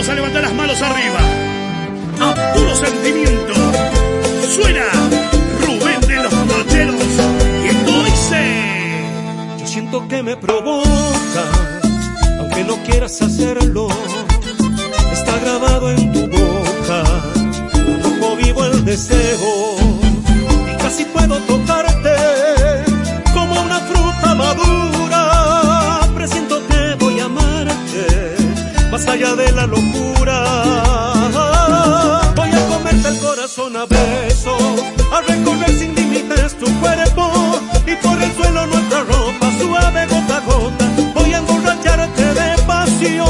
Vamos a levantar las manos arriba. A puro sentimiento. Suena Rubén de los Nocheros. Y esto dice. Yo siento que me provoca, aunque no quieras hacerlo. Está grabado en tu boca, rojo vivo el deseo. Y casi puedo tocarte más allá de la locura. Voy a comerte el corazón a besos, a recorrer sin límites tu cuerpo y por el suelo nuestra ropa suave gota a gota. Voy a emborracharte de pasión,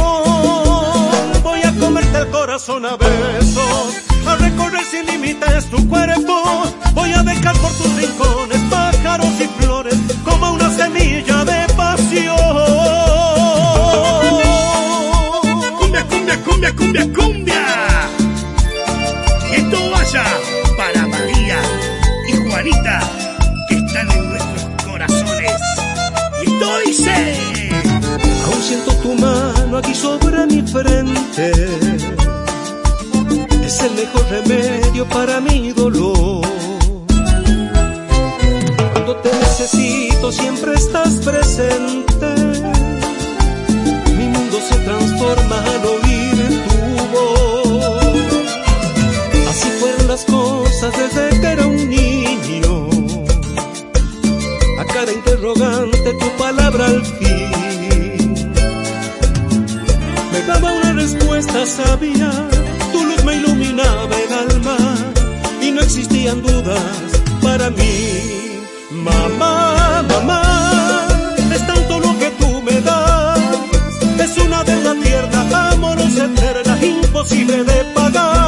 voy a comerte el corazón a besos, a recorrer sin límites tu cuerpo. Aquí sobre mi frente. Es el mejor remedio para mi respuesta sabia. Tu luz me iluminaba el alma y no existían dudas para mí. Mamá, mamá, es tanto lo que tú me das. Es una deuda tierna, amorosa, eterna, imposible de pagar.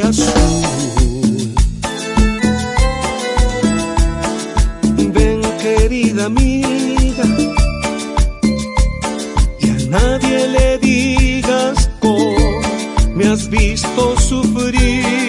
Azul. Ven querida amiga, y a nadie le digas cómo me has visto sufrir.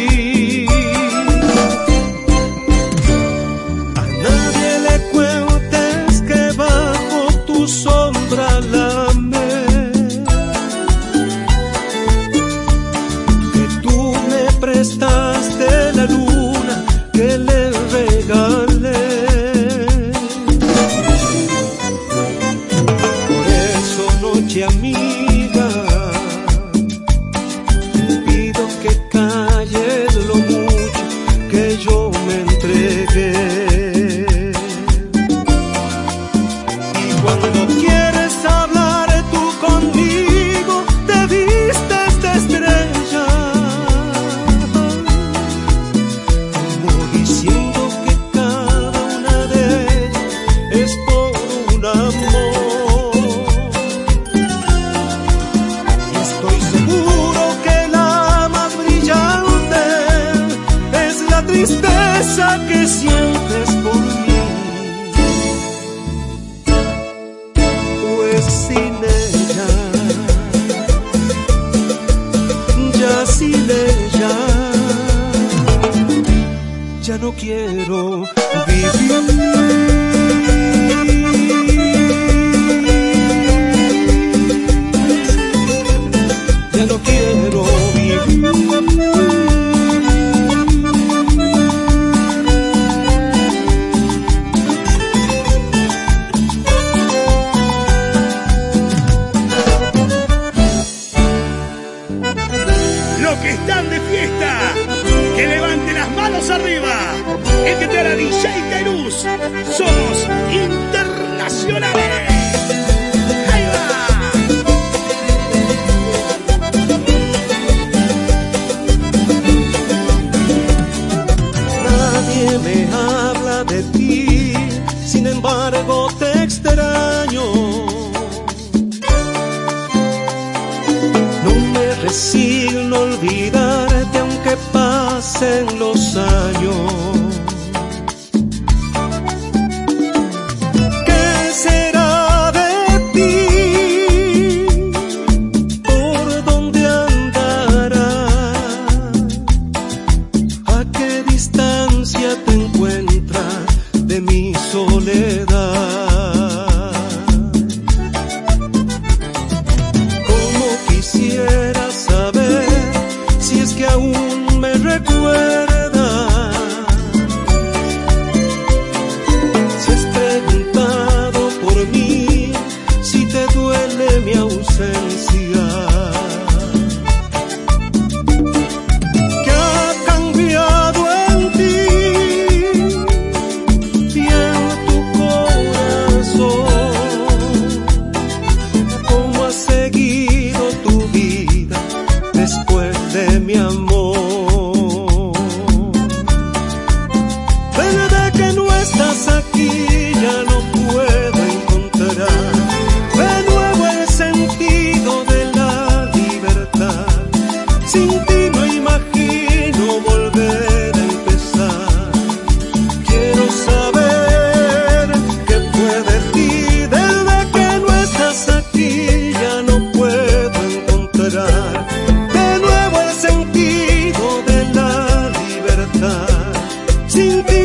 Tristeza que sientes por mí. Pues sin ella, ya sin ella, ya no quiero vivir. manos arriba. El que te hará DJ Somos internacionales. años. ¿Qué será de ti? ¿Por dónde andará? ¿A qué distancia te to be